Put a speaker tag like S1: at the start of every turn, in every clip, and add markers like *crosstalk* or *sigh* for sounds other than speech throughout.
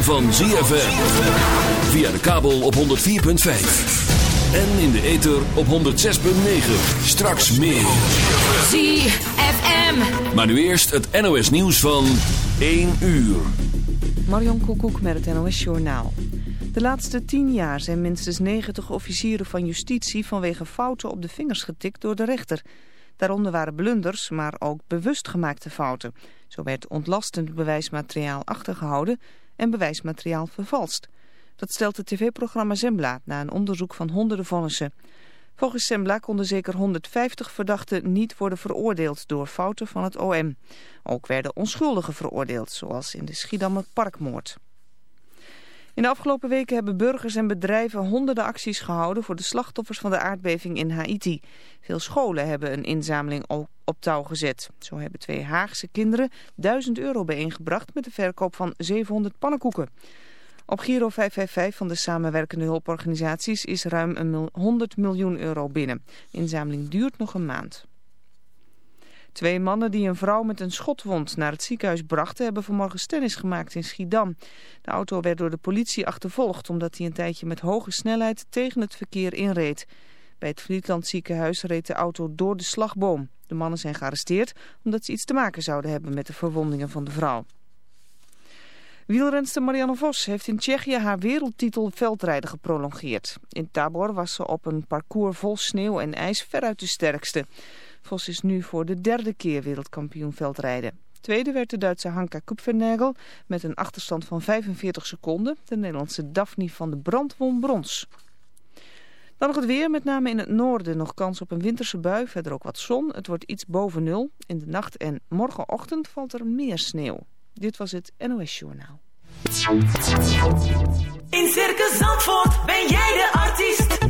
S1: Ritme van ZFM. Via de kabel op 104.5. En in de ether op 106.9. Straks meer.
S2: ZFM.
S1: Maar nu eerst het NOS nieuws van 1 uur.
S3: Marion Koekoek met het NOS Journaal. De laatste tien jaar zijn minstens 90 officieren van justitie vanwege fouten op de vingers getikt door de rechter. Daaronder waren blunders, maar ook bewust gemaakte fouten. Zo werd ontlastend bewijsmateriaal achtergehouden en bewijsmateriaal vervalst. Dat stelt het tv-programma Zembla na een onderzoek van honderden vonnissen. Volgens Zembla konden zeker 150 verdachten niet worden veroordeeld door fouten van het OM. Ook werden onschuldigen veroordeeld, zoals in de Schiedammer Parkmoord. In de afgelopen weken hebben burgers en bedrijven honderden acties gehouden voor de slachtoffers van de aardbeving in Haiti. Veel scholen hebben een inzameling op touw gezet. Zo hebben twee Haagse kinderen 1000 euro bijeengebracht met de verkoop van 700 pannenkoeken. Op Giro 555 van de samenwerkende hulporganisaties is ruim een 100 miljoen euro binnen. De inzameling duurt nog een maand. Twee mannen die een vrouw met een schotwond naar het ziekenhuis brachten... hebben vanmorgen stennis gemaakt in Schiedam. De auto werd door de politie achtervolgd... omdat hij een tijdje met hoge snelheid tegen het verkeer inreed. Bij het Vlietland ziekenhuis reed de auto door de slagboom. De mannen zijn gearresteerd omdat ze iets te maken zouden hebben... met de verwondingen van de vrouw. Wielrenster Marianne Vos heeft in Tsjechië haar wereldtitel veldrijden geprolongeerd. In Tabor was ze op een parcours vol sneeuw en ijs veruit de sterkste. Vos is nu voor de derde keer wereldkampioen veldrijden. Tweede werd de Duitse Hanka Kupfernagel met een achterstand van 45 seconden. De Nederlandse Daphne van de Brand won brons. Dan nog het weer, met name in het noorden nog kans op een winterse bui. Verder ook wat zon. Het wordt iets boven nul. In de nacht en morgenochtend valt er meer sneeuw. Dit was het NOS Journaal.
S4: In Circus Zandvoort ben jij de artiest.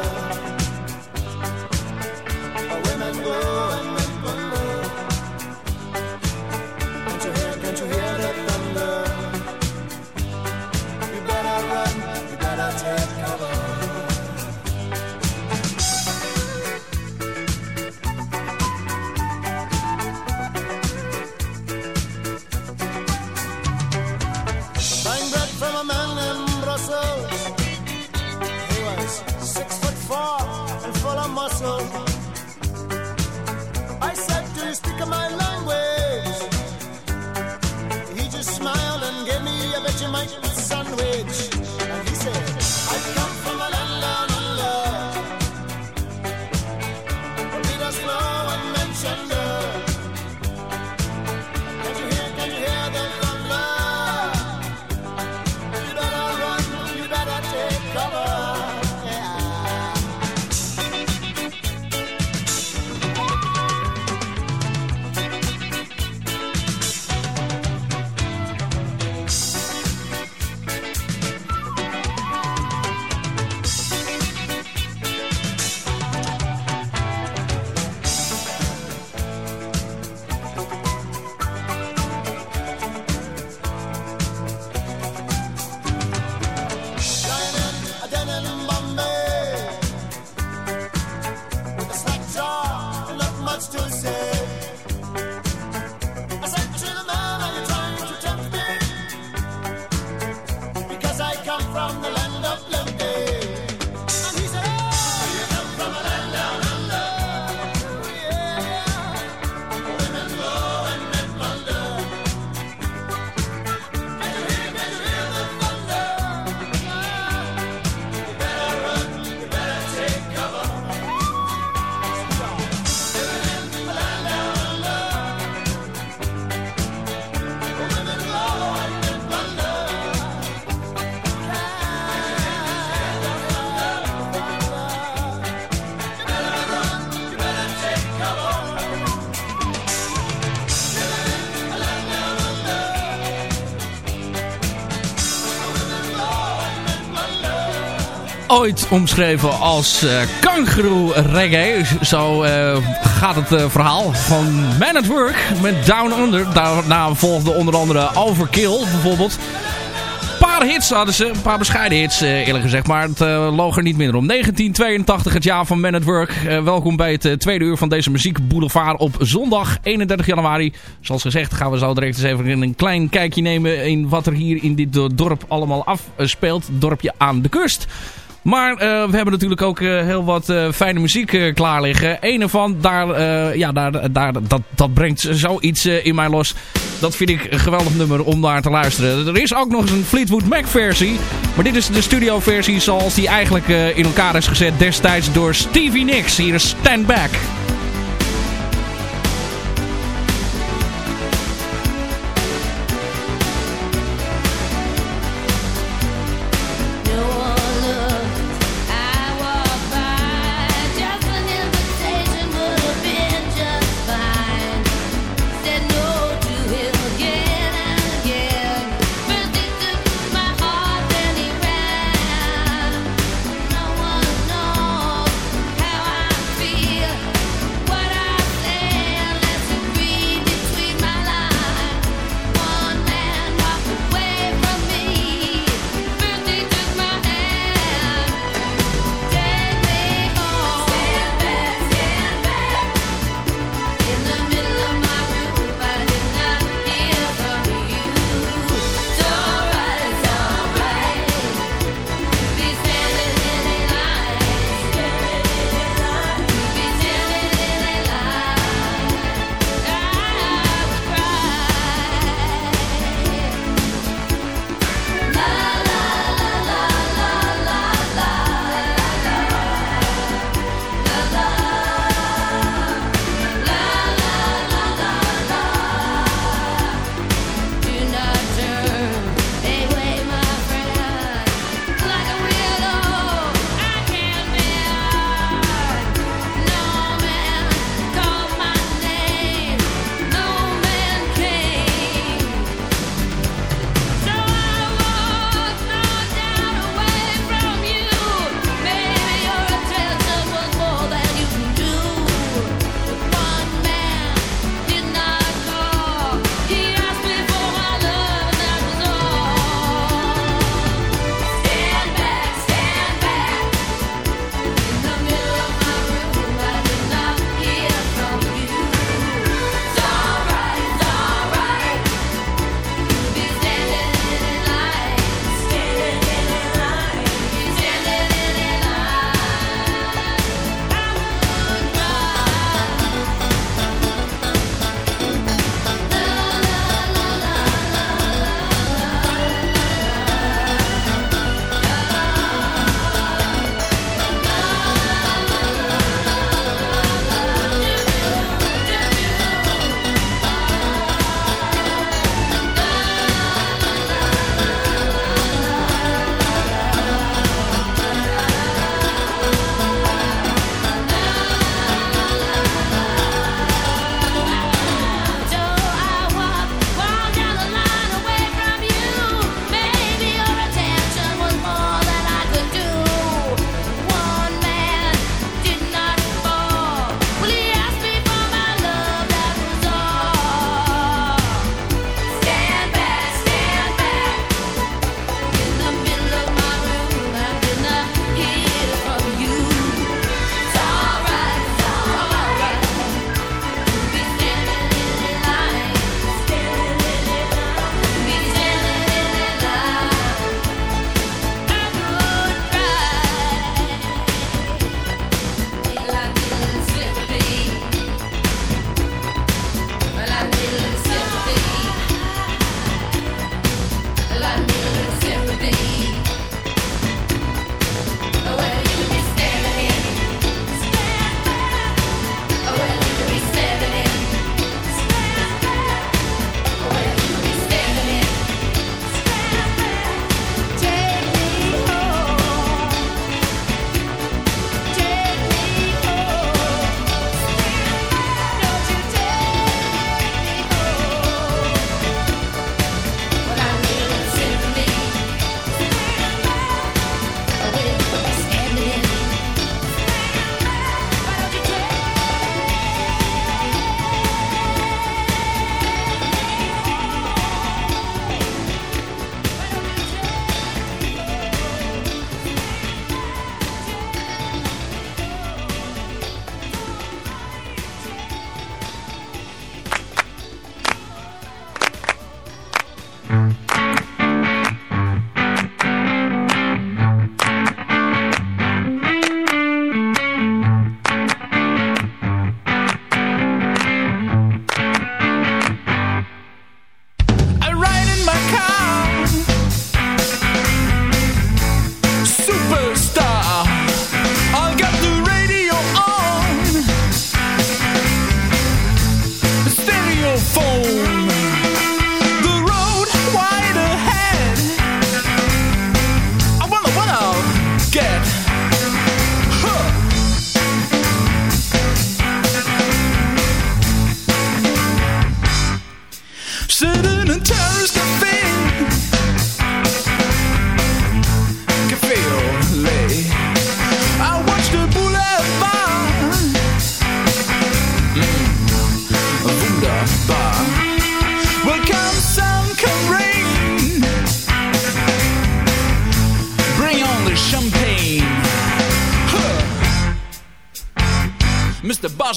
S5: Ooit omschreven als uh, kangaroo reggae. Zo uh, gaat het uh, verhaal van Man at Work met Down Under. Daarna volgde onder andere Overkill bijvoorbeeld. Een paar hits hadden ze, een paar bescheiden hits eerlijk gezegd. Maar het loog er niet minder om. 1982, het jaar van Man at Work. welkom bij het tweede uur van deze Muziek Boulevard op zondag 31 januari. Zoals gezegd gaan we zo direct eens even een klein kijkje nemen in wat er hier in dit dorp allemaal afspeelt. Dorpje aan de kust. Maar uh, we hebben natuurlijk ook uh, heel wat uh, fijne muziek klaar liggen. Een ervan, daar, ja, daar, daar, dat, dat brengt zoiets in mij los. Dat vind ik een geweldig nummer om naar te luisteren. Er is ook nog eens een Fleetwood Mac versie. Maar dit is de studio versie zoals die eigenlijk in elkaar is gezet destijds door Stevie Nicks. Hier is Stand Back.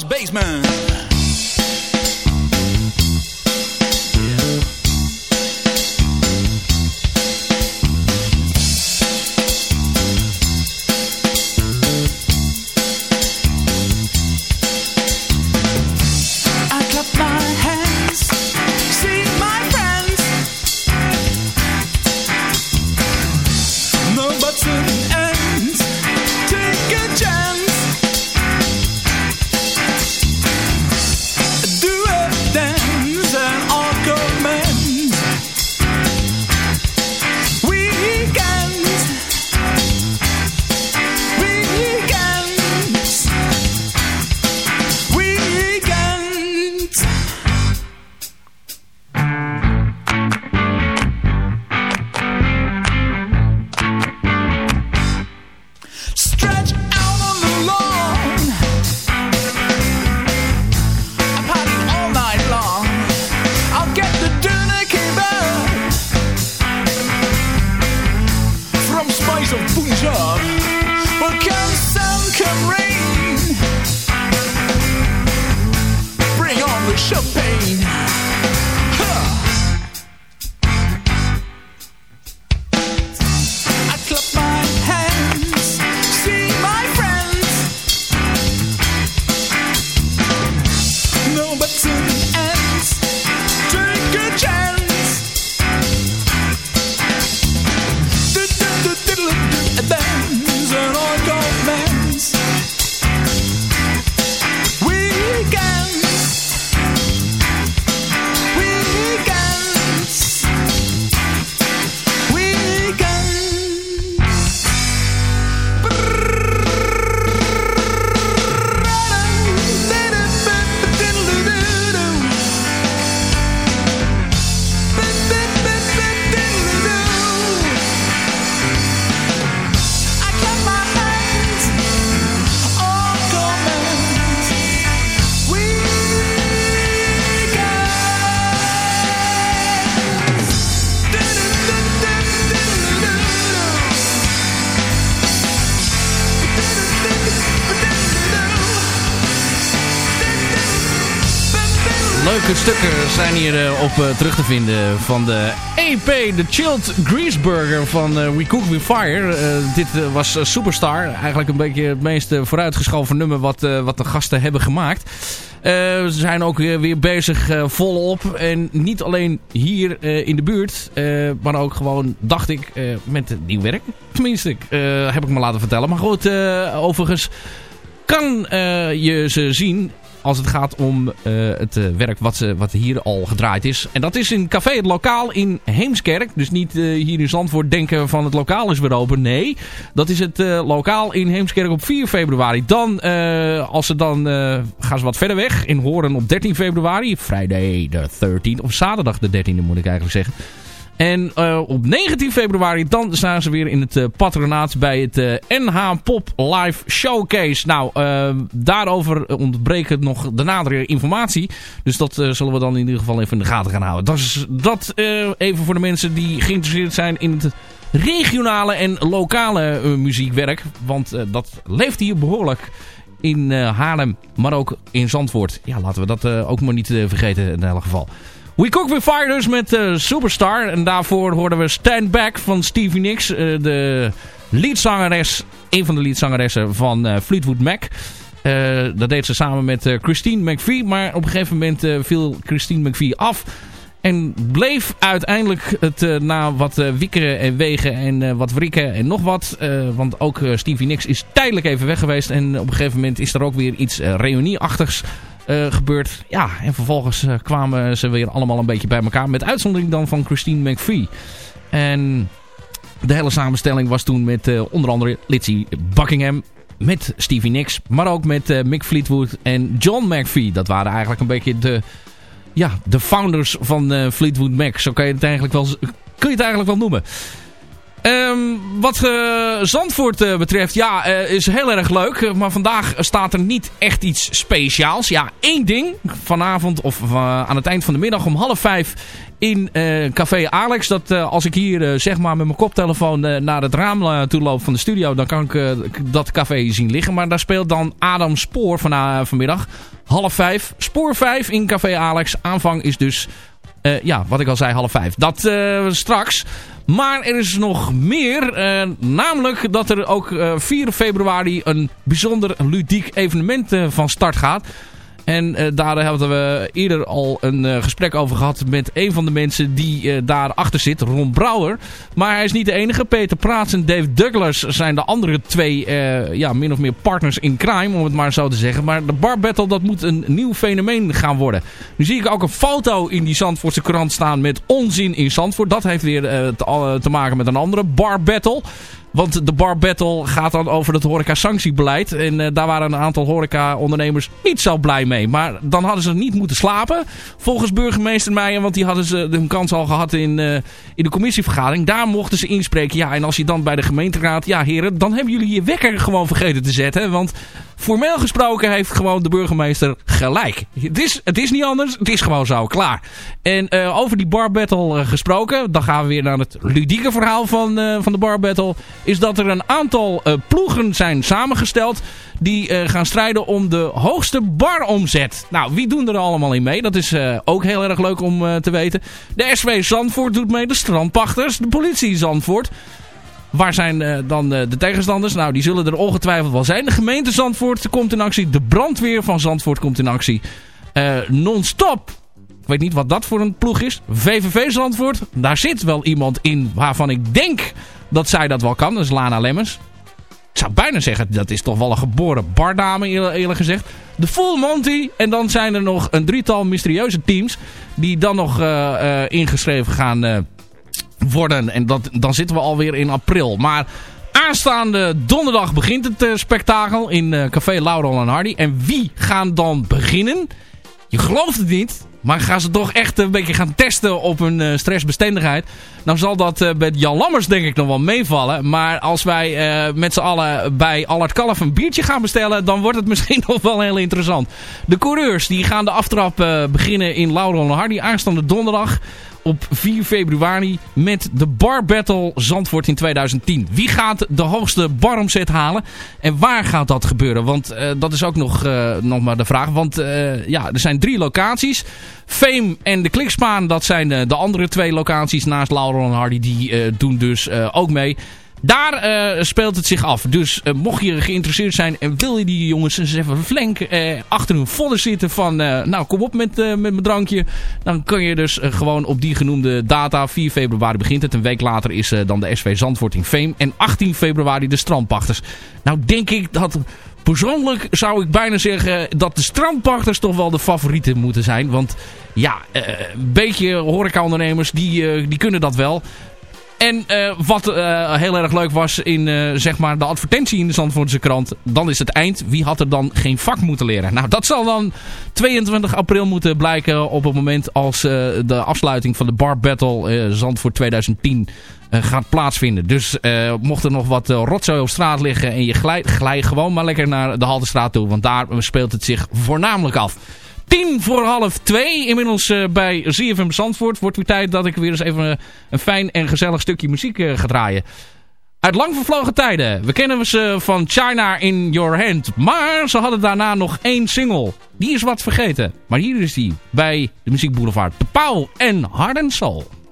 S5: bassman. Stukken zijn hier eh, op eh, terug te vinden van de EP, de Chilled Grease Burger van eh, We Cook We Fire. Dit was Superstar, eigenlijk een beetje het meest vooruitgeschoven nummer wat, wat de gasten hebben gemaakt. Ze zijn ook weer, bezig volop en niet alleen hier in de buurt, maar ook gewoon, dacht ik, met nieuw werk. Tenminste, heb ik me laten vertellen. Maar goed, overigens kan je ze zien als het gaat om eh, het eh, werk wat, ze, wat hier al gedraaid is. En dat is in Café Het Lokaal in Heemskerk. Dus niet eh, hier in Zandvoort denken van het lokaal is weer open. Nee, dat is het lokaal in Heemskerk op 4 februari. Dan, als ze dan gaan ze wat verder weg. In Horen op 13 februari. Friday de 13 of zaterdag de 13e moet ik eigenlijk zeggen. En eh, op 19 februari dan staan ze weer in het eh, patronaat bij het eh, NH Pop Live Showcase. Nou, eh, daarover ontbreekt nog de nadere informatie. Dus dat eh, zullen we dan in ieder geval even in de gaten gaan houden. Dat is dat eh, even voor de mensen die geïnteresseerd zijn in het regionale en lokale eh, muziekwerk. Want eh, dat leeft hier behoorlijk in eh, Haarlem, maar ook in Zandvoort. Ja, laten we dat eh, ook maar niet eh, vergeten in elk geval. We Cook With Fire dus met eh, Superstar. En daarvoor hoorden we Stand Back van Stevie Nicks. eh, de leadzangeres, een van de leadzangeressen van eh, Fleetwood Mac. Dat deed ze samen met Christine McVie. Maar op een gegeven moment viel Christine McVie af. En bleef uiteindelijk het na wat wikkeren en wegen en wat wrikken en nog wat. want ook Stevie Nicks is tijdelijk even weg geweest. En op een gegeven moment is er ook weer iets uh, reunieachtigs eh, gebeurd. Ja, en vervolgens eh, kwamen ze weer allemaal een beetje bij elkaar. Met uitzondering dan van Christine McVie. En de hele samenstelling was toen met eh, onder andere Lizzie Buckingham. Met Stevie Nicks, maar ook met Mick Fleetwood en John McVie. Dat waren eigenlijk een beetje de, ja, de founders van Fleetwood Mac. Zo kan je het eigenlijk wel, kun je het eigenlijk wel noemen. Ehm, wat uh, Zandvoort uh, betreft, ja, uh, is heel erg leuk. Maar vandaag staat er niet echt iets speciaals. Ja, één ding. Vanavond of aan het eind van de middag om half vijf in Café Alex. Dat als ik hier zeg maar met mijn koptelefoon naar het raam toe loop van de studio, dan kan ik dat café zien liggen. Maar daar speelt dan Adam Spoor van, vanmiddag. Half vijf. Spoor vijf in Café Alex. Aanvang is dus, ja, wat ik al zei, half vijf. Dat straks. Maar er is nog meer. Uh, namelijk dat er ook uh, 4 februari een bijzonder ludiek evenement uh, van start gaat. En uh, daar hebben we eerder al een uh, gesprek over gehad met een van de mensen die uh, daarachter zit, Ron Brouwer. Maar hij is niet de enige. Peter Praats en Dave Douglas zijn de andere twee, ja, min of meer partners in crime, om het maar zo te zeggen. Maar de Bar Battle, dat moet een nieuw fenomeen gaan worden. Nu zie ik ook een foto in die Zandvoortse krant staan met onzin in Zandvoort. Dat heeft weer te, te maken met een andere Bar Battle. Want de bar battle gaat dan over het horeca-sanctiebeleid. En uh, daar waren een aantal horeca-ondernemers niet zo blij mee. Maar dan hadden ze niet moeten slapen. Volgens burgemeester Meijer. Want die hadden ze hun kans al gehad in, uh, in de commissievergadering. Daar mochten ze inspreken. Ja, en als je dan bij de gemeenteraad... Ja, heren, dan hebben jullie je wekker gewoon vergeten te zetten. Want formeel gesproken heeft gewoon de burgemeester gelijk. Het is, het is niet anders. Het is gewoon zo. Klaar. En uh, over die bar battle gesproken. Dan gaan we weer naar het ludieke verhaal van, van de bar battle is dat er een aantal uh, ploegen zijn samengesteld die uh, gaan strijden om de hoogste baromzet. Nou, wie doen er allemaal in mee? Dat is uh, ook heel erg leuk om te weten. De SW Zandvoort doet mee, de strandpachters, de politie Zandvoort. Waar zijn dan de tegenstanders? Nou, die zullen er ongetwijfeld wel zijn. De gemeente Zandvoort komt in actie. De brandweer van Zandvoort komt in actie. Non-stop ik weet niet wat dat voor een ploeg is. VVV Zandvoort. Daar zit wel iemand in waarvan ik denk dat zij dat wel kan. Dat is Lana Lemmens. Ik zou bijna zeggen, dat is toch wel een geboren bardame eerlijk gezegd. De Full Monty. En dan zijn er nog een drietal mysterieuze teams. Die dan nog uh, uh, ingeschreven gaan uh, worden. En dat, dan zitten we alweer in april. Maar aanstaande donderdag begint het spektakel in Café Laurel en Hardy. En wie gaan dan beginnen? Je gelooft het niet. Maar gaan ze toch echt een beetje gaan testen op hun uh, stressbestendigheid. Dan zal dat uh, met Jan Lammers denk ik nog wel meevallen. Maar als wij uh, met z'n allen bij Allard Kalf een biertje gaan bestellen... dan wordt het *laughs* misschien nog wel heel interessant. De coureurs die gaan de aftrap beginnen in Laurel en Hardy aanstaande donderdag op 4 februari met de Bar Battle Zandvoort in 2010. Wie gaat de hoogste baromzet halen en waar gaat dat gebeuren? Want uh, dat is ook nog, uh, nog maar de vraag. Want uh, ja, er zijn drie locaties. Fame en de Klikspaan, dat zijn de andere twee locaties naast Laurel en Hardy. Die doen dus ook mee. Daar uh, speelt het zich af. Dus uh, mocht je geïnteresseerd zijn en wil je die jongens eens even flink uh, achter hun vodden zitten van... nou, kom op met, met mijn drankje. Dan kun je dus gewoon op die genoemde data. 4 februari begint het. Een week later is dan de SV Zandvoort in Fame. En 18 februari de strandpachters. Nou, denk ik dat... Persoonlijk zou ik bijna zeggen dat de strandpachters toch wel de favorieten moeten zijn. Want ja, een beetje horecaondernemers die, die kunnen dat wel. En uh, wat uh, heel erg leuk was in uh, zeg maar de advertentie in de Zandvoortse krant. Dan is het eind. Wie had er dan geen vak moeten leren? Nou, dat zal dan 22 april moeten blijken op het moment als de afsluiting van de Bar Battle Zandvoort 2010 gaat plaatsvinden. Dus mocht er nog wat rotzooi op straat liggen en je glij, glij gewoon maar lekker naar de Haltestraat toe. Want daar speelt het zich voornamelijk af. Tien voor half twee. Inmiddels uh, bij ZFM Zandvoort. Wordt weer tijd dat ik weer eens even een fijn en gezellig stukje muziek uh, ga draaien. Uit lang vervlogen tijden. We kennen ze van China in Your Hand. Maar ze hadden daarna nog één single. Die is wat vergeten. Maar hier is die bij de Muziek Boulevard. De Pauw en Hard.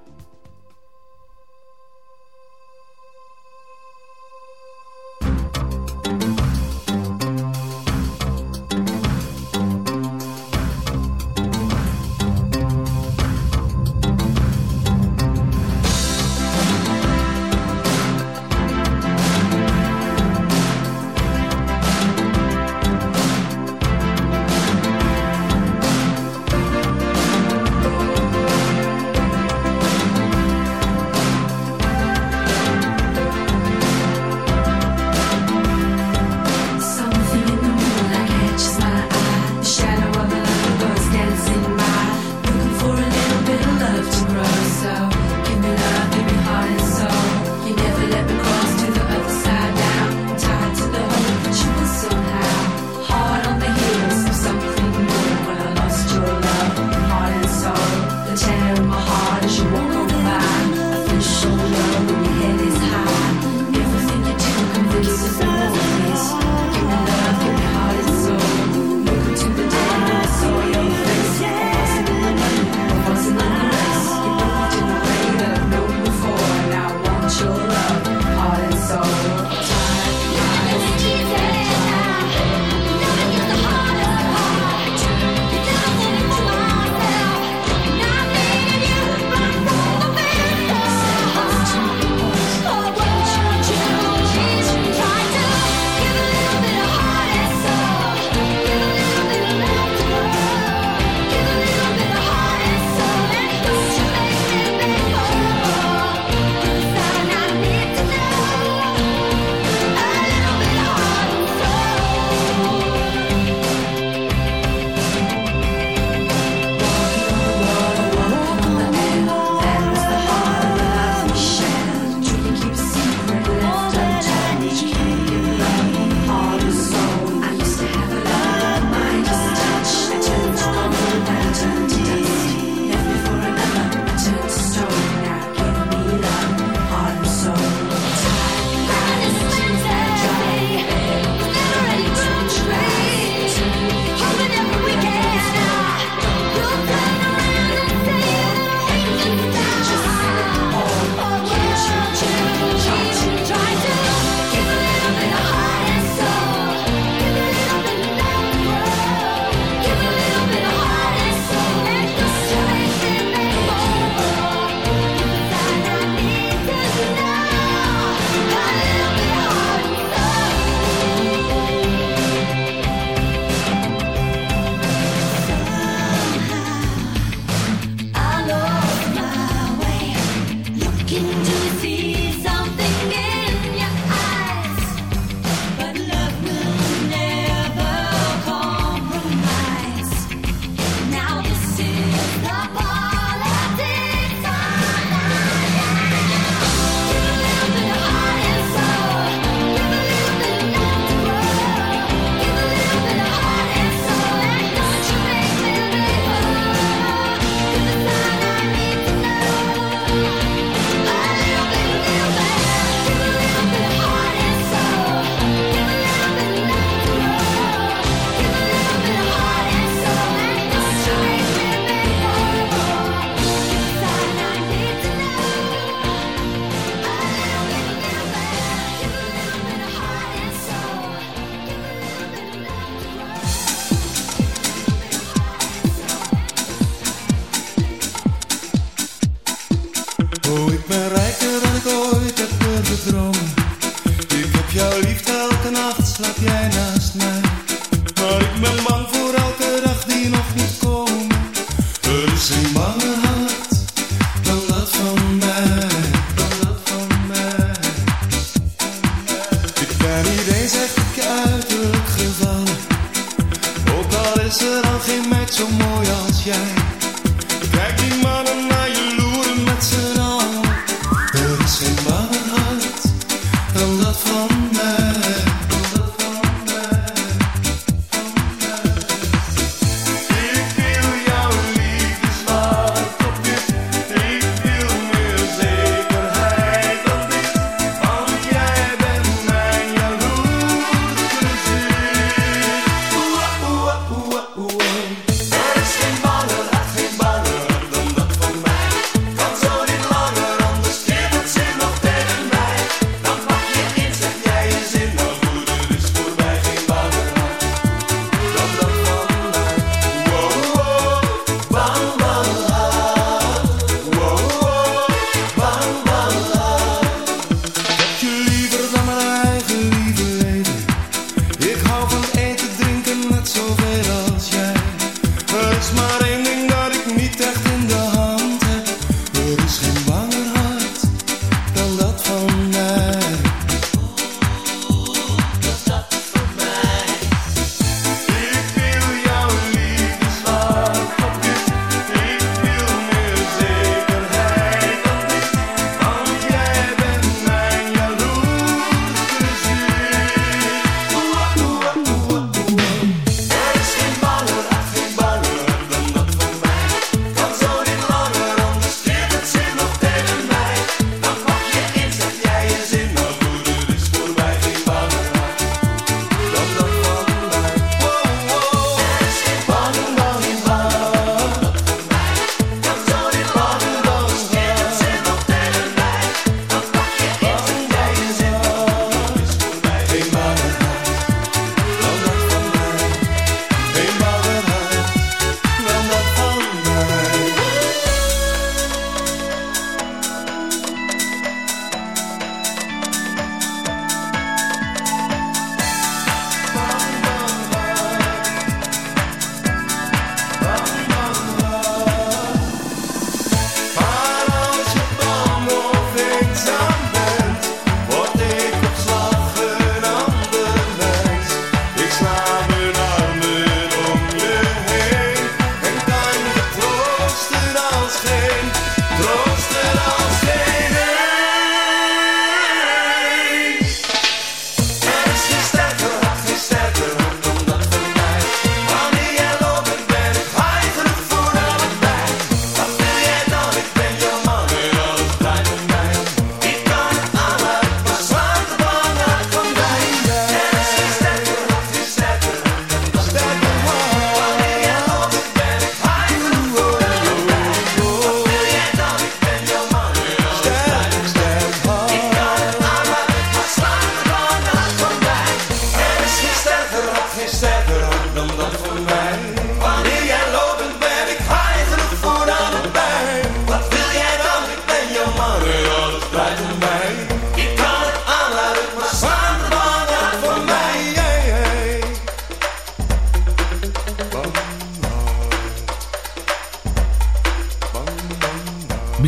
S6: te dromen. Ik heb jouw lief, elke nacht, slaap jij naast.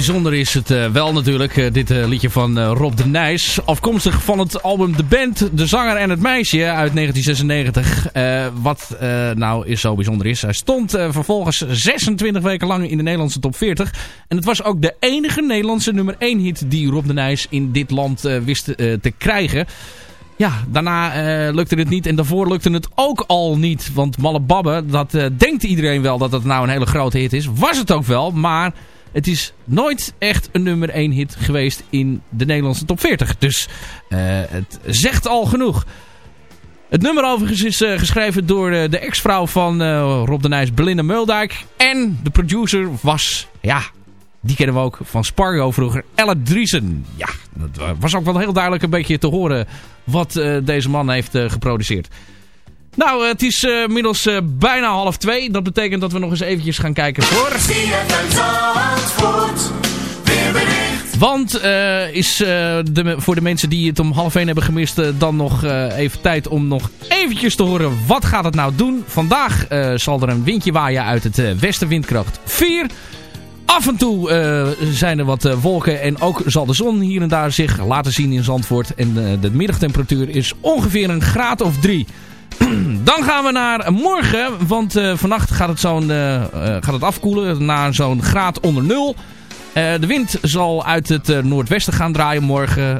S5: bijzonder is het eh, wel natuurlijk. Eh, dit eh, liedje van Rob de Nijs. Afkomstig van het album De Band, De Zanger en het Meisje uit 1996. wat nou is zo bijzonder is. Hij stond vervolgens 26 weken lang in de Nederlandse top 40. En het was ook de enige Nederlandse nummer 1 hit die Rob de Nijs in dit land wist te krijgen. Ja, daarna lukte het niet. En daarvoor lukte het ook al niet. Want Malle Babbe, dat denkt iedereen wel dat dat nou een hele grote hit is. Was het ook wel, maar het is nooit echt een nummer 1 hit geweest in de Nederlandse top 40. Dus eh, het zegt al genoeg. Het nummer overigens is eh, geschreven door eh, de ex-vrouw van Rob de Nijs, Belinda Muldijk. En de producer was, ja, die kennen we ook van Spargo vroeger, Ella Driesen. Ja, dat was ook wel heel duidelijk een beetje te horen wat deze man heeft geproduceerd. Nou, eh, het is uh, inmiddels eh, bijna half twee. Dat betekent dat we nog eens eventjes gaan kijken voor... Want uh, is de, voor de mensen die het om half één hebben gemist... dan nog even tijd om nog eventjes te horen wat gaat het nou doen. Vandaag zal er een windje waaien uit het westen windkracht 4... Af en toe zijn er wat wolken en ook zal de zon hier en daar zich laten zien in Zandvoort. En de middagtemperatuur is ongeveer een graad of drie. *clears throat* Dan gaan we naar morgen, want vannacht gaat het, zo'n gaat het afkoelen naar zo'n graad onder nul. de wind zal uit het noordwesten gaan draaien morgen.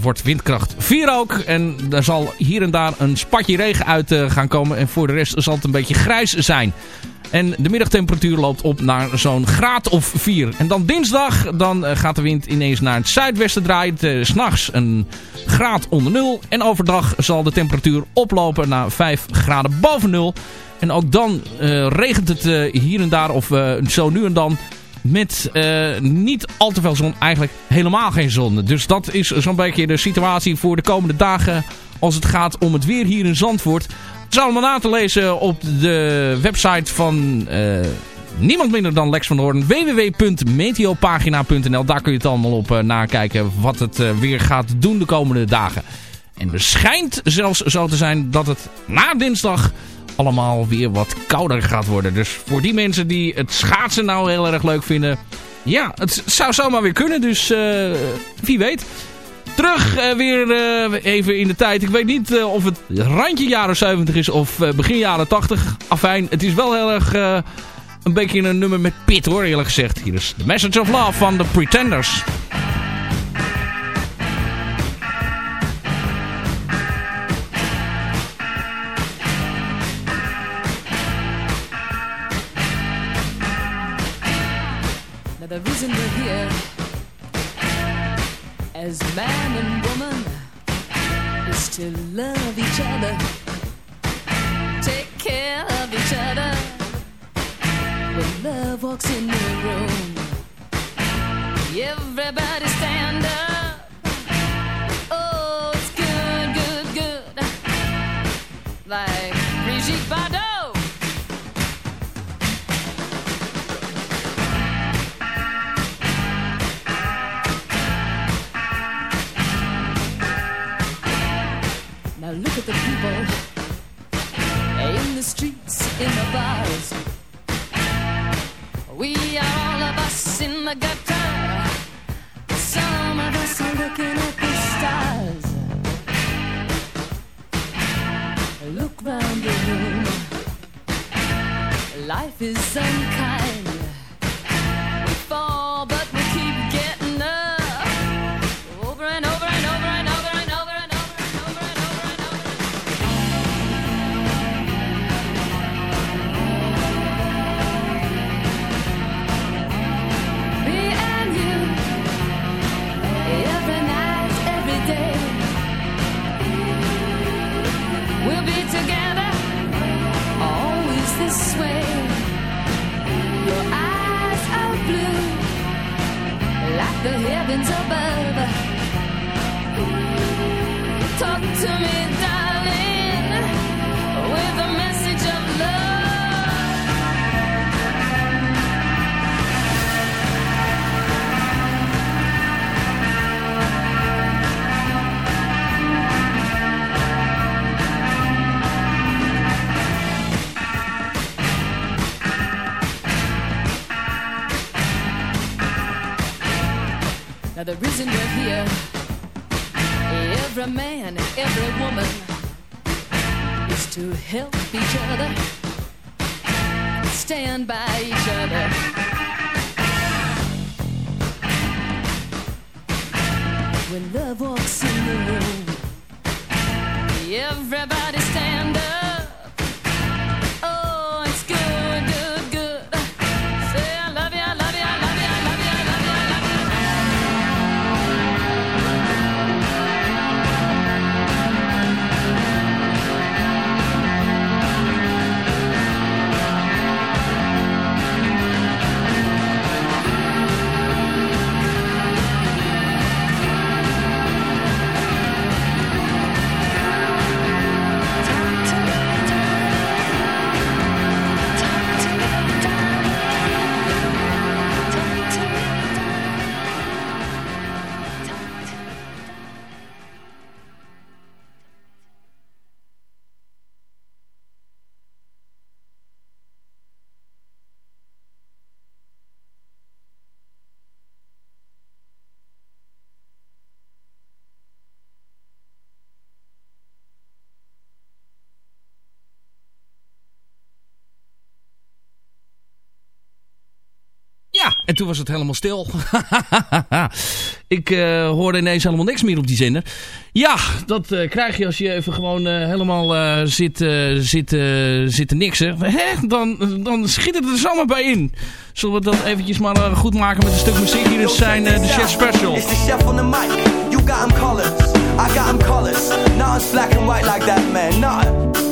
S5: wordt windkracht 4 ook. En er zal hier en daar een spatje regen uit gaan komen. En voor de rest zal het een beetje grijs zijn. En de middagtemperatuur loopt op naar zo'n graad of 4. En dan dinsdag, dan gaat de wind ineens naar het zuidwesten draaien. Uh, S'nachts een graad onder nul. En overdag zal de temperatuur oplopen naar 5 graden boven nul. En ook dan uh, regent het uh, hier en daar of zo nu en dan met niet al te veel zon. Eigenlijk helemaal geen zon. Dus dat is zo'n beetje de situatie voor de komende dagen als het gaat om het weer hier in Zandvoort. Het is allemaal na te lezen op de website van uh, niemand minder dan Lex van Hoorn. www.meteopagina.nl Daar kun je het allemaal op uh, nakijken wat het uh, weer gaat doen de komende dagen. En er schijnt zelfs zo te zijn dat het na dinsdag allemaal weer wat kouder gaat worden. Dus voor die mensen die het schaatsen nou heel erg leuk vinden... Ja, het zou zomaar weer kunnen, dus wie weet... Terug uh, weer uh, even in de tijd. Ik weet niet uh, of het randje jaren 70 is of begin jaren 80. Afijn, het is wel heel erg een beetje een nummer met pit hoor, eerlijk gezegd. Hier is The Message of Love van The Pretenders.
S7: As man and woman is to love each other, take care of each other. When love walks in the room, everybody stand up. Look at the people in the streets, in the bars. We are all of us in the gutter. Some of us are looking at the stars. Look round the room. Life is unkind.
S5: En toen was het helemaal stil. *laughs* ik uh, hoorde ineens helemaal niks meer op die zender. Ja, dat uh, krijg je als je even gewoon uh, helemaal zit, zit, zit te niksen. Hè? Dan, dan schiet het er zomaar bij in. Zullen we dat eventjes maar goed maken met een stuk muziek? Hier is zijn de Chef Special.
S8: It's the chef on the mic. You got him colors. I got him colors. Now it's black and white like that, man. Nah.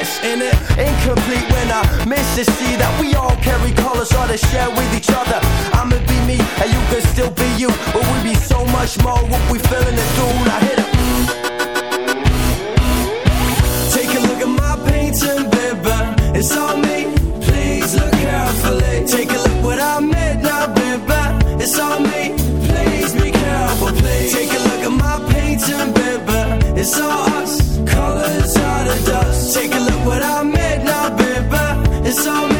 S8: risk in it. Incomplete when I miss to see that we all carry colors or to share with each other. I'ma be me and you can still be you, but we be so much more what we feeling and do. Now hit it. Take a look at my painting, baby. It's on me. Please look carefully. Take a look what I made now, baby. It's on me. Please be careful, please. Take a look at my painting, baby. It's all us. Take a look what I made now, baby. It's on me.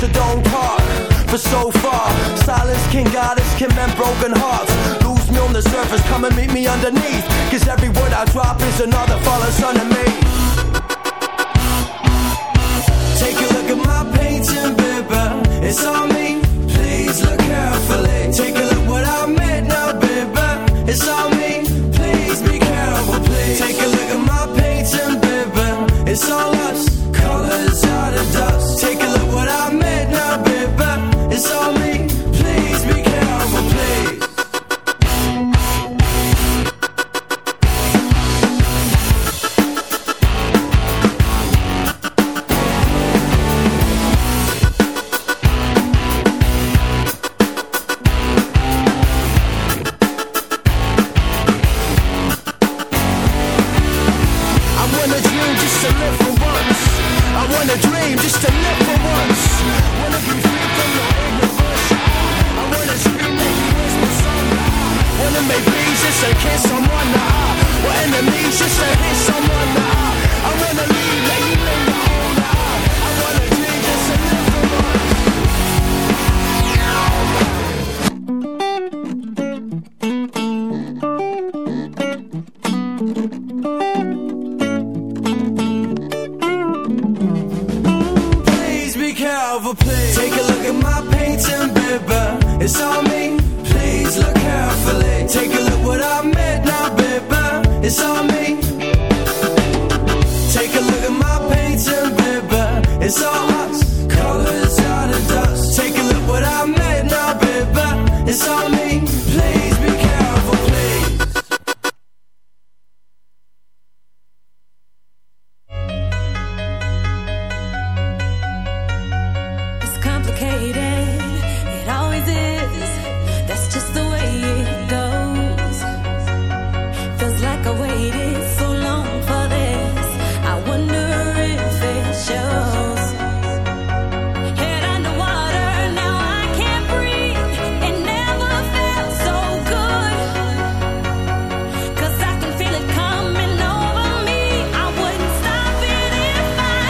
S8: So don't talk for so far. Silence can guide us, can mend broken hearts. Lose me on the surface, come and meet me underneath. Cause every word I drop is another fallen son of me. Take a look at my painting, baby. It's on me. Please look carefully. Take a look what I made now, baby. It's on me. Please be careful, please. Take a look at my painting, baby. It's all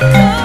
S7: Oh.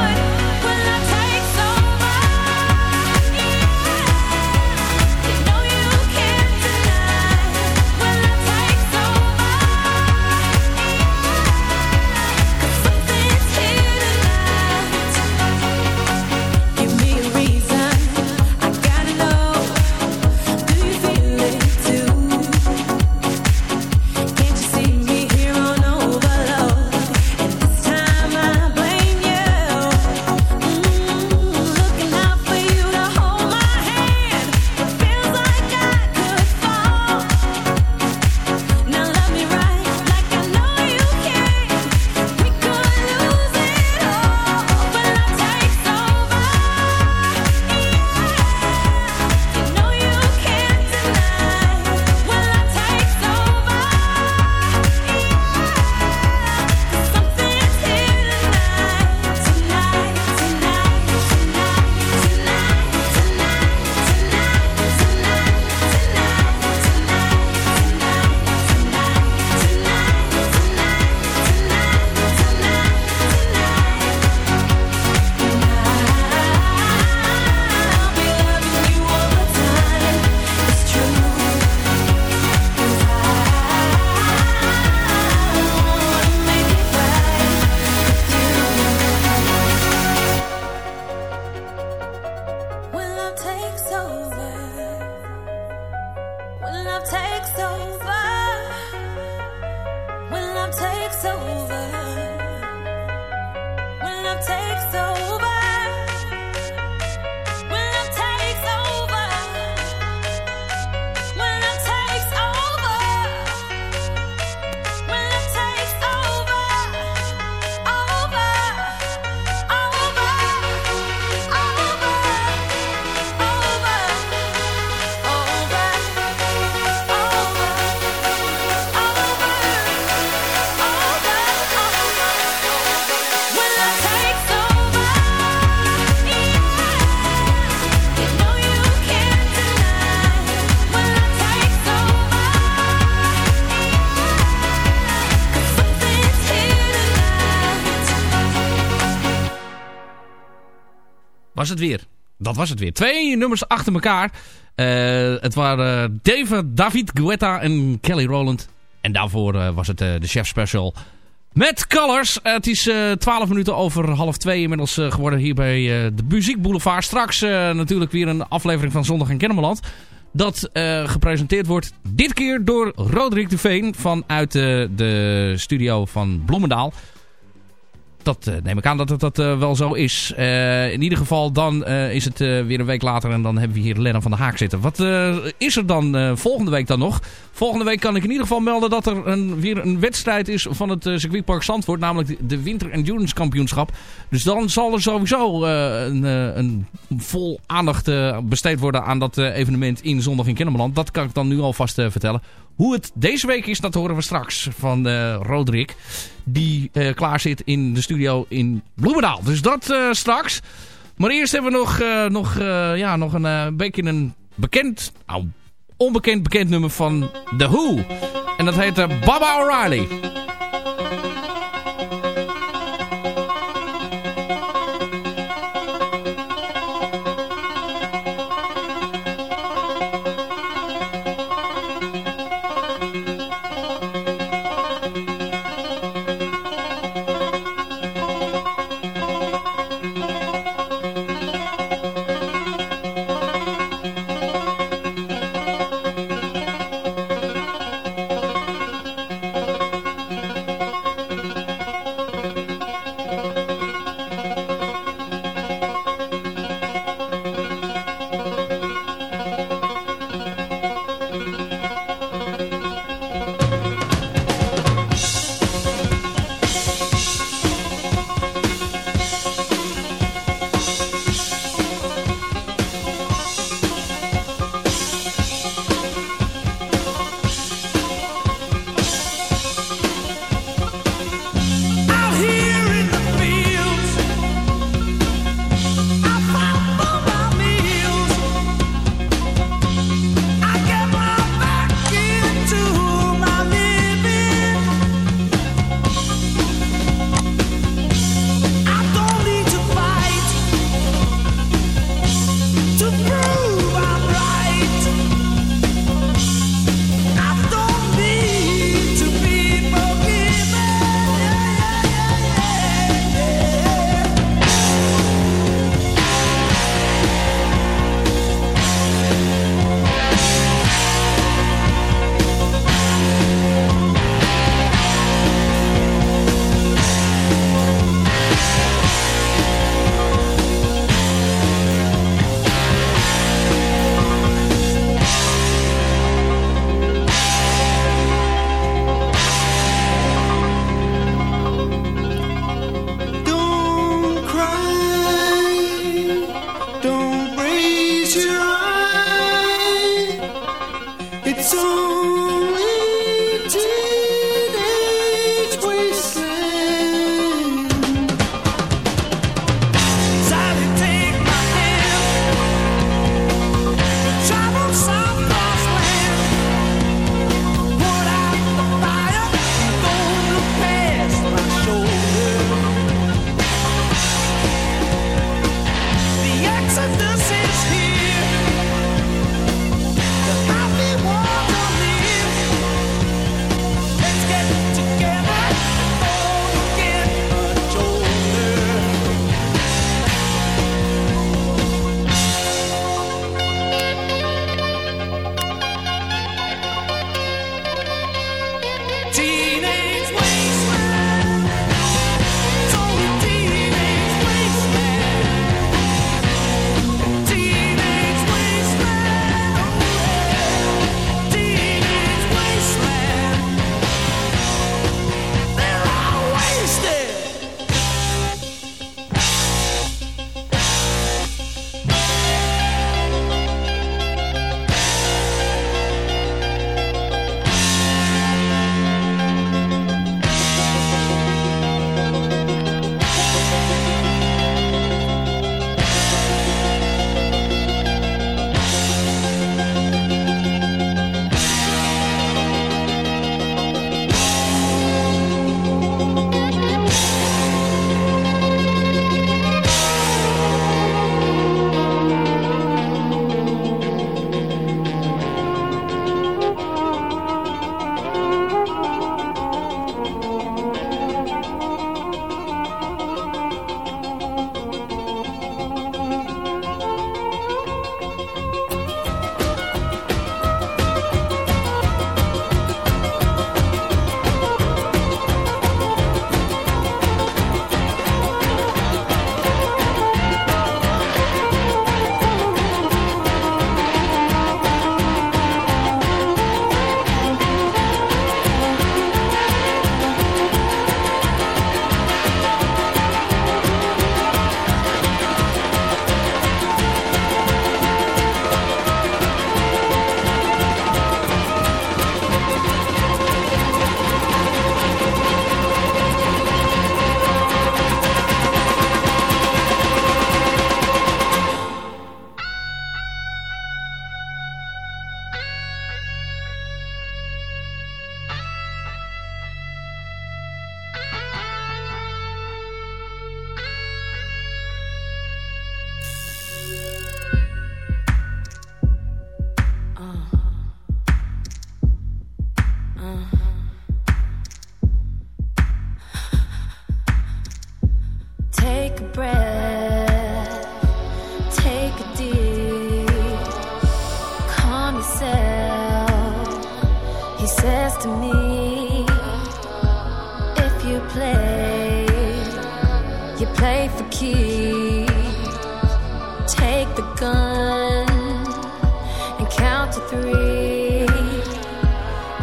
S5: Was het weer. Dat was het weer. Twee nummers achter elkaar. Uh, het waren David, David Guetta en Kelly Rowland. En daarvoor uh, was het uh, de Chef Special met Colors. het is 12 minuten over half twee inmiddels geworden hier bij de Muziek Boulevard. Straks natuurlijk weer een aflevering van Zondag in Kennemerland. Dat gepresenteerd wordt dit keer door Roderick de Veen vanuit de studio van Bloemendaal dat uh, neem ik aan dat het dat uh, wel zo is. Uh, in ieder geval, dan is het weer een week later en dan hebben we hier Lennon van de Haak zitten. Wat is er dan volgende week dan nog? Volgende week kan ik in ieder geval melden dat er een, weer een wedstrijd is van het circuitpark Zandvoort. Namelijk de Winter Endurance Kampioenschap. Dus dan zal er sowieso een, een, vol aandacht besteed worden aan dat evenement in Zondag in Kennemerland. Dat kan ik dan nu alvast vertellen. Hoe het deze week is, dat horen we straks van uh, Roderick. Die uh, klaar zit in de studio in Bloemendaal. Dus dat uh, straks. Maar eerst hebben we nog, nog, ja, nog een beetje een bekend, nou, onbekend bekend nummer van The Who. En dat heet Baba O'Reilly.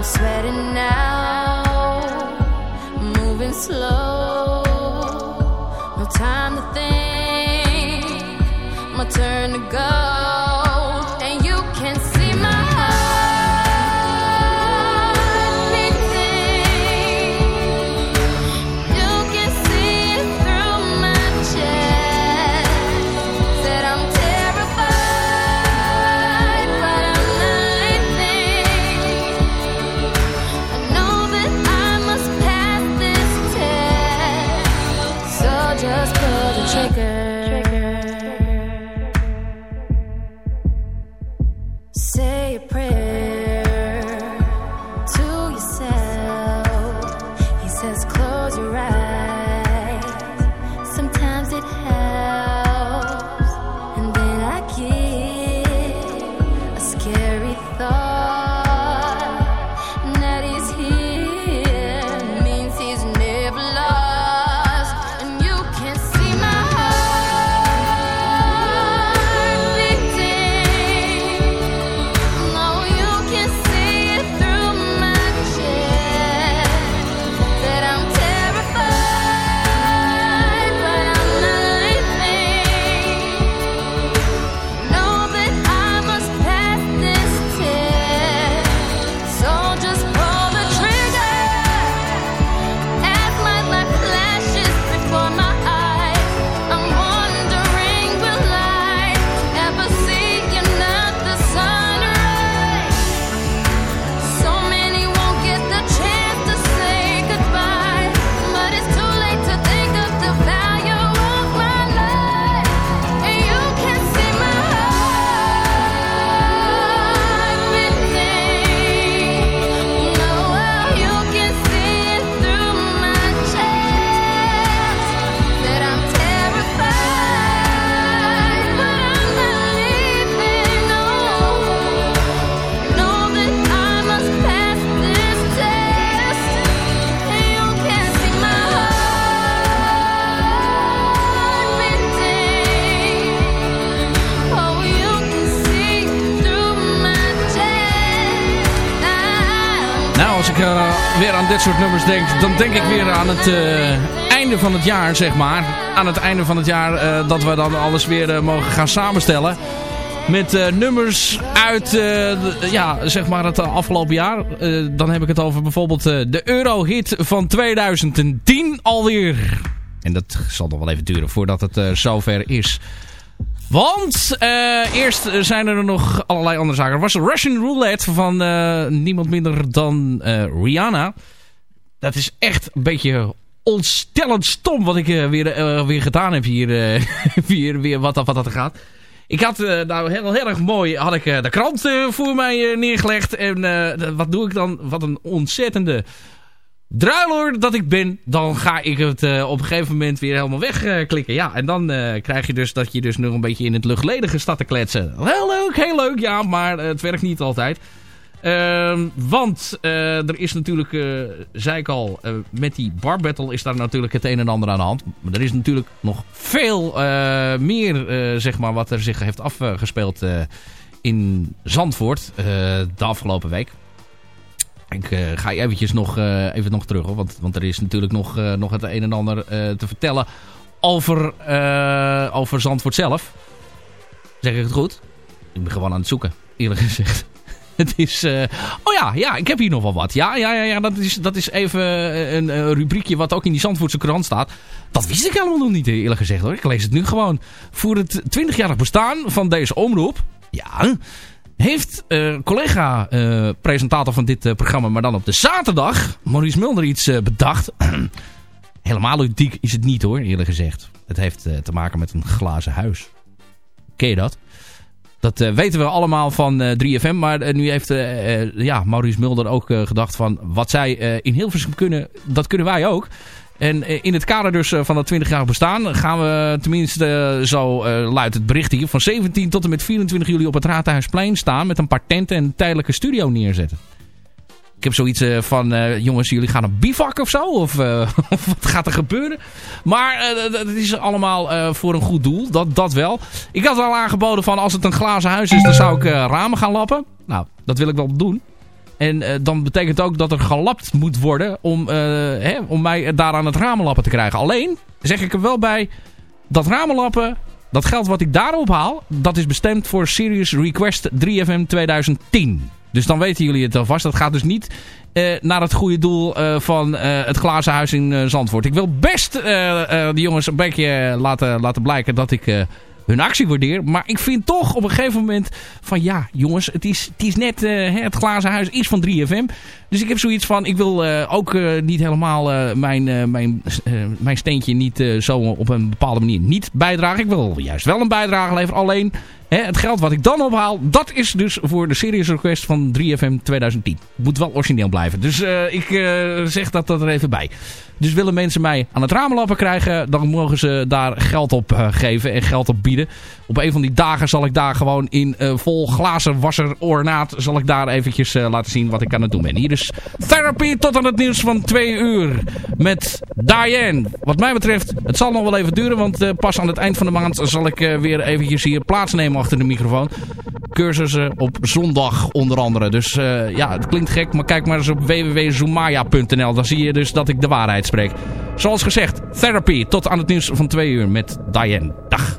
S5: sweating now, moving slow. Aan dit soort nummers denk, dan denk ik weer aan het eh, einde van het jaar, zeg maar. Aan het einde van het jaar eh, dat we dan alles weer eh, mogen gaan samenstellen. Met nummers uit ja, zeg maar het afgelopen jaar. Dan heb ik het over bijvoorbeeld de Eurohit van 2010 alweer. En dat zal nog wel even duren voordat het zover is. Want eerst zijn er nog allerlei andere zaken. Er was Russian Roulette van niemand minder dan Rihanna. Dat is echt een beetje ontstellend stom wat ik eh, weer, eh, weer gedaan heb hier. eh, *laughs* weer, weer wat, wat dat gaat. Ik had nou heel, heel erg mooi had ik, de krant voor mij neergelegd. En wat doe ik dan? Wat een ontzettende druiler dat ik ben, dan ga ik het op een gegeven moment weer helemaal wegklikken. ja, en dan krijg je dus dat je dus nog een beetje in het luchtledige staat te kletsen. Heel leuk, heel leuk, ja, maar het werkt niet altijd. Ehm, want eh, er is natuurlijk, eh, zei ik al, eh, met die bar battle is daar natuurlijk het een en ander aan de hand. Maar er is natuurlijk nog veel meer, zeg maar, wat er zich heeft afgespeeld in Zandvoort de afgelopen week. Ik ga eventjes nog, even nog terug, hoor, want, want er is natuurlijk nog, nog het een en ander te vertellen over, over Zandvoort zelf. Zeg ik het goed? Ik ben gewoon aan het zoeken, eerlijk gezegd. *laughs* Het is... eh, oh ja, ja, ik heb hier nog wel wat. Ja, ja, ja, ja dat, is, dat is even een, een rubriekje wat ook in die Zandvoortse krant staat. Dat wist ik helemaal nog niet, eerlijk gezegd hoor. Ik lees het nu gewoon. Voor het 20-jarig bestaan van deze omroep... Ja, heeft eh, collega-presentator van dit eh, programma, maar dan op de zaterdag, Maurice Mulder, iets eh, bedacht. *clears throat* Helemaal ludiek is het niet hoor, eerlijk gezegd. Het heeft eh, te maken met een glazen huis. Ken je dat? Dat eh, weten we allemaal van eh, 3FM, maar eh, nu heeft eh, eh, ja, Maurice Mulder ook eh, gedacht van wat zij eh, in Hilversum kunnen, dat kunnen wij ook. En eh, in het kader dus eh, van dat 20-jarig bestaan gaan we tenminste, eh, zo eh, luidt het bericht hier, van 17 tot en met 24 juli op het Raadhuisplein staan met een paar tenten en een tijdelijke studio neerzetten. Ik heb zoiets eh, van, eh, jongens, jullie gaan een bivak of zo? Of, eh, *laughs* wat gaat er gebeuren? Maar dat is allemaal voor een goed doel, dat, dat wel. Ik had al aangeboden van, als het een glazen huis is, dan zou ik ramen gaan lappen. Nou, dat wil ik wel doen. En eh, dan betekent ook dat er gelapt moet worden om, hè, om mij daar aan het ramenlappen te krijgen. Alleen, zeg ik er wel bij, dat ramenlappen, dat geld wat ik daarop haal, dat is bestemd voor Serious Request 3FM 2010. Dus dan weten jullie het alvast. Dat gaat dus niet eh, naar het goede doel eh, van eh, het glazen huis in Zandvoort. Ik wil best de jongens een beetje laten, laten blijken dat ik hun actie waardeer. Maar ik vind toch op een gegeven moment van ja jongens, het is, het is net het glazen huis is van 3FM. Dus ik heb zoiets van, ik wil ook niet helemaal mijn, mijn, mijn steentje niet zo op een bepaalde manier niet bijdragen. Ik wil juist wel een bijdrage leveren. Alleen hè, het geld wat ik dan ophaal, dat is dus voor de Serious Request van 3FM 2010. Moet wel origineel blijven. Dus eh, ik eh, zeg dat dat er even bij. Dus willen mensen mij aan het ramenlappen krijgen, dan mogen ze daar geld op eh, geven en geld op bieden. Op een van die dagen zal ik daar gewoon in vol glazen wasser ornaat, zal ik daar eventjes laten zien wat ik aan het doen ben. Hier is Therapy tot aan het nieuws van twee uur met Diane. Wat mij betreft, het zal nog wel even duren, want pas aan het eind van de maand zal ik weer eventjes hier plaatsnemen de microfoon. Cursussen op zondag onder andere. Dus eh, ja, het klinkt gek, maar kijk maar eens op www.zoomaya.nl. Dan zie je dus dat ik de waarheid spreek. Zoals gezegd, Therapy tot aan het nieuws van twee uur met Diane. Dag.